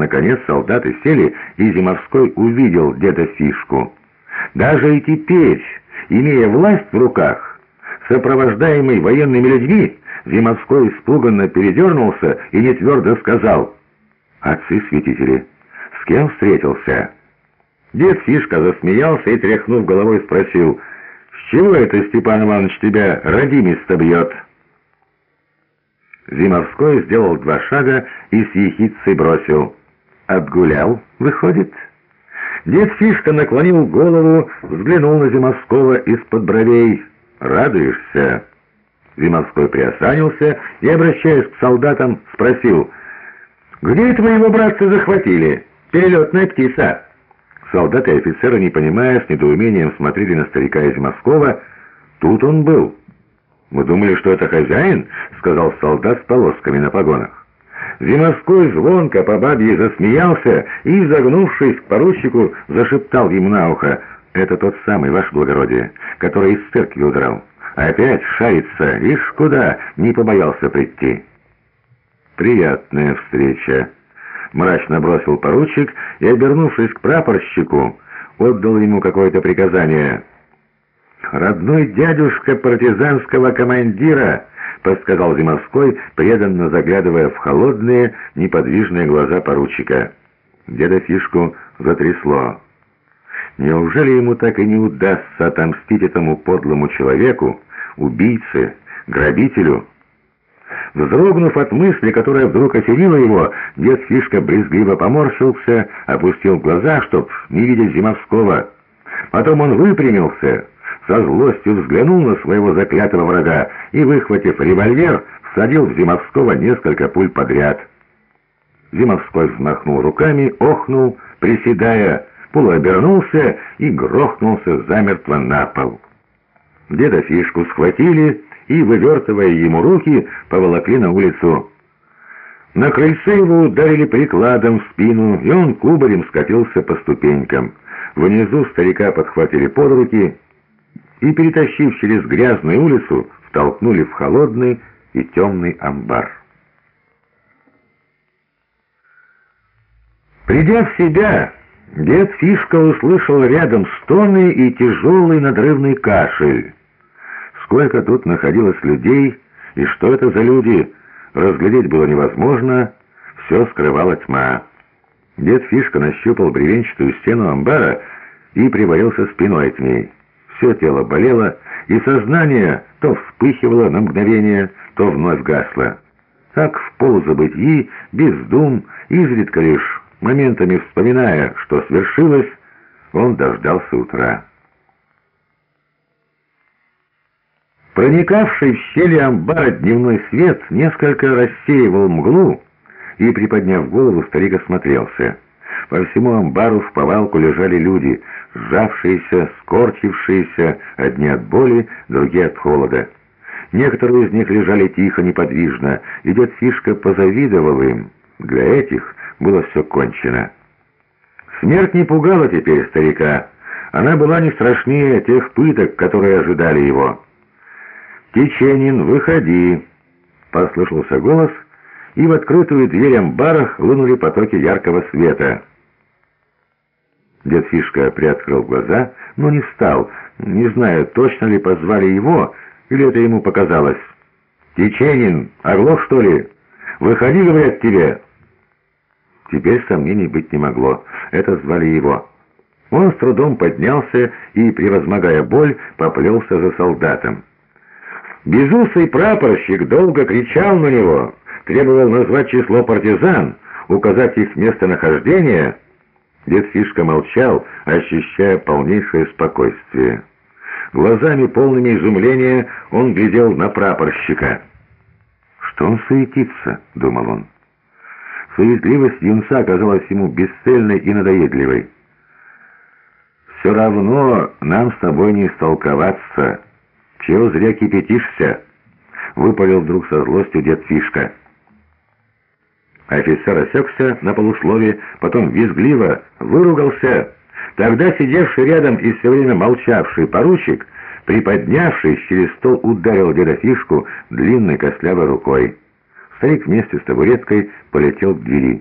Наконец солдаты сели, и Зимовской увидел деда Фишку. Даже и теперь, имея власть в руках, сопровождаемый военными людьми, Зимовской испуганно передернулся и нетвердо сказал «Отцы-святители, с кем встретился?» Дед Фишка засмеялся и, тряхнув головой, спросил «С чего это Степан Иванович тебя родимисто бьет?» Зимовской сделал два шага и с ехидцей бросил «Отгулял, выходит?» Дед Фишка наклонил голову, взглянул на Зимовского из-под бровей. «Радуешься?» Зимовской приосанился и, обращаясь к солдатам, спросил «Где твоего братца захватили? Перелетная птица!» Солдаты и офицеры, не понимая, с недоумением смотрели на старика из. Тут он был. «Мы думали, что это хозяин», — сказал солдат с полосками на погонах. Зимовской звонко по бабье засмеялся и, загнувшись к поручику, зашептал ему на ухо. «Это тот самый, ваше благородие, который из церкви удрал. Опять шарится, ишь куда, не побоялся прийти». «Приятная встреча», мрачно бросил поручик и, обернувшись к прапорщику, отдал ему какое-то приказание. «Родной дядюшка партизанского командира», — подсказал Зимовской, преданно заглядывая в холодные, неподвижные глаза поручика. Деда Фишку затрясло. Неужели ему так и не удастся отомстить этому подлому человеку, убийце, грабителю, Вздрогнув от мысли, которая вдруг осенила его, дед Фишка брезгливо поморщился, опустил глаза, чтоб не видеть Зимовского. Потом он выпрямился, со злостью взглянул на своего заклятого врага и, выхватив револьвер, всадил в Зимовского несколько пуль подряд. Зимовской взмахнул руками, охнул, приседая, полуобернулся и грохнулся замертво на пол. Деда Фишку схватили и, вывертывая ему руки, поволокли на улицу. На крыльце его ударили прикладом в спину, и он кубарем скатился по ступенькам. Внизу старика подхватили под руки и, перетащив через грязную улицу, втолкнули в холодный и темный амбар. Придя в себя, дед Фишка услышал рядом стоны и тяжелый надрывный кашель. Сколько тут находилось людей, и что это за люди, разглядеть было невозможно, все скрывала тьма. Дед Фишка нащупал бревенчатую стену амбара и привалился спиной к ней. Все тело болело, и сознание то вспыхивало на мгновение, то вновь гасло. Так в полузабытии, без дум, изредка лишь моментами вспоминая, что свершилось, он дождался утра. Проникавший в щели амбара дневной свет несколько рассеивал мглу, и, приподняв голову, старик осмотрелся. По всему амбару в повалку лежали люди, сжавшиеся, скорчившиеся, одни от боли, другие от холода. Некоторые из них лежали тихо, неподвижно, и дед Фишка позавидовал им. Для этих было все кончено. Смерть не пугала теперь старика. Она была не страшнее тех пыток, которые ожидали его. «Теченин, выходи!» Послышался голос, и в открытую дверь амбара хлынули потоки яркого света. Дед Фишка приоткрыл глаза, но не встал, не знаю, точно ли позвали его, или это ему показалось. «Теченин, оглох, что ли? Выходи, говорят тебе!» Теперь сомнений быть не могло. Это звали его. Он с трудом поднялся и, превозмогая боль, поплелся за солдатом. Безусый прапорщик долго кричал на него, требовал назвать число партизан, указать их местонахождение. Дед Фишка молчал, ощущая полнейшее спокойствие. Глазами полными изумления он глядел на прапорщика. «Что он суетится?» — думал он. Суетливость юнца оказалась ему бесцельной и надоедливой. «Все равно нам с тобой не истолковаться», «Чего зря кипятишься?» — выпалил вдруг со злостью дед Фишка. Офицер осекся на полуслове, потом визгливо выругался. Тогда сидевший рядом и все время молчавший поручик, приподнявшись через стол, ударил деда Фишку длинной костлявой рукой. Старик вместе с табуреткой полетел к двери.